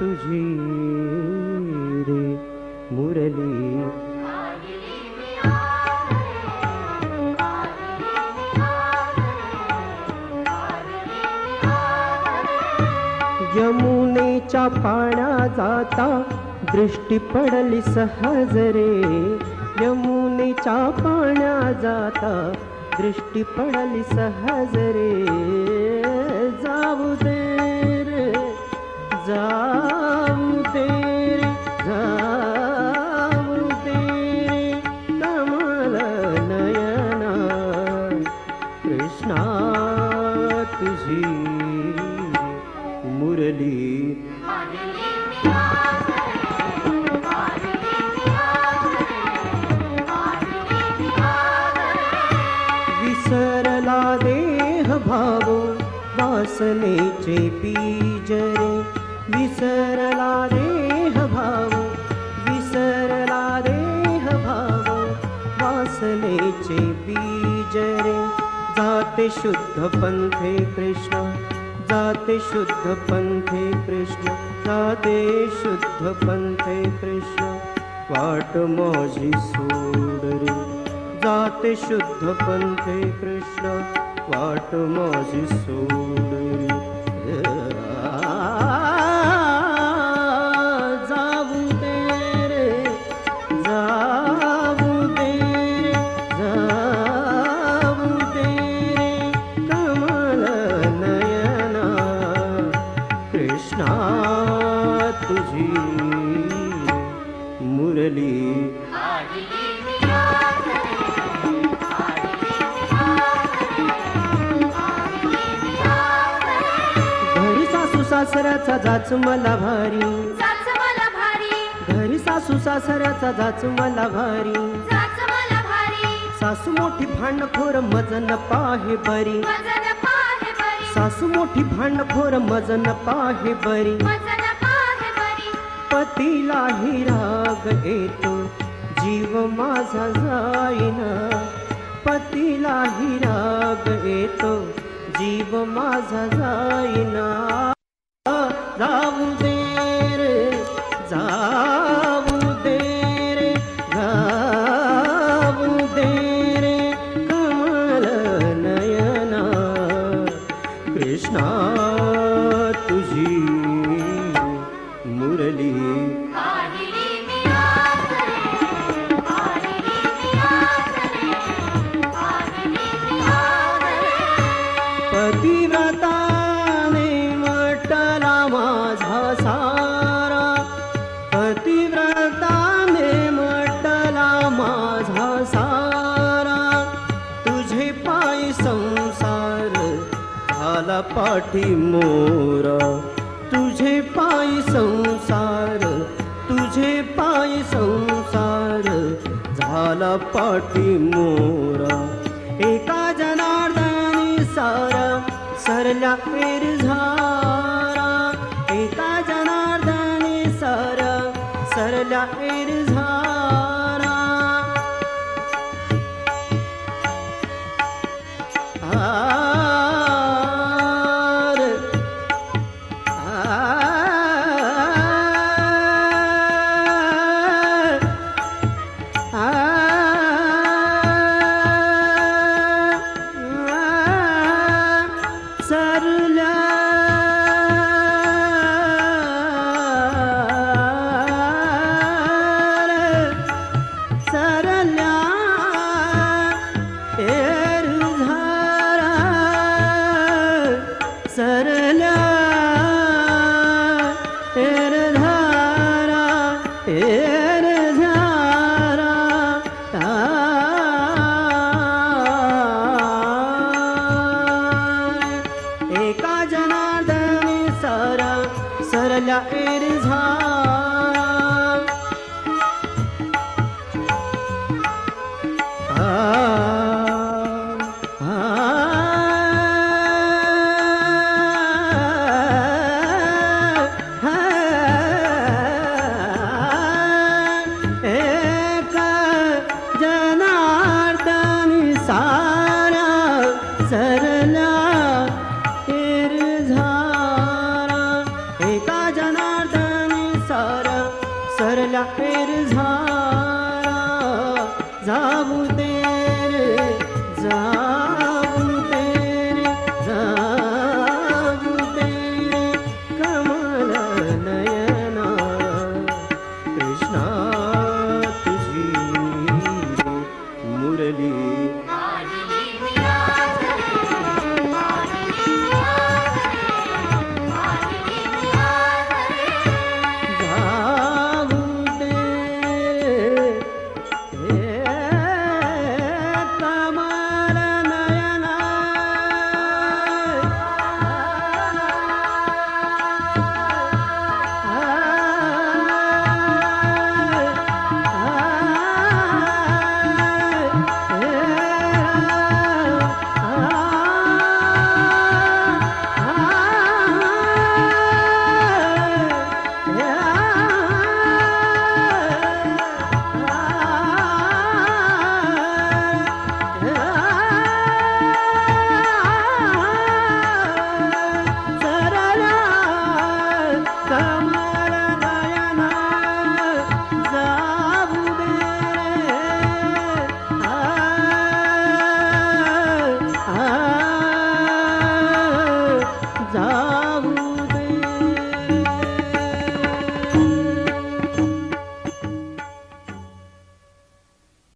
तुझी रे मुरली. यमुनेच्या पाण्या जाता दृष्टी पडली सहज रे. यमुनेच्या पाण्या जाता दृष्टी पडली सहज रे. तुझी मुरली. विसरला देह भाव वासनेचे बीजरे विसरला देह भाव विसरला देह भाव वासनेचे बीजरे जाते शुद्ध पंथे कृष्ण जाते शुद्ध पंथे कृष्ण जाते शुद्ध पंथे कृष्ण। वाट माझी सोडरे जाते शुद्ध पंथे कृष्ण वाट माझी सोडरी घरी सासू सासऱ्याचा जाच मला भारी. घरी सासू सासऱ्याचा जाच मला भारी. सासू मोठी भांडखोर मजन पाहे बरी. सासू मोठी भांडखोर मजन पाहे बरी. वजन पाहे बरी. पतीलाही राग येतो. जीव माझा जाईना पतीलाही राग येतो जीव माझा जाईना. जाऊ दे रे जाऊ दे रे जाऊ दे रे कमल नयना. कृष्णा तुझी झाला पाठी मोरा तुझे पाय संसार तुझे पाय संसार झाला पाठी मोरा एका जनार्दनी सार सरला फेर झारा. एका जनार्दनी सार सरला फेर झारा. आ লাখের ঝা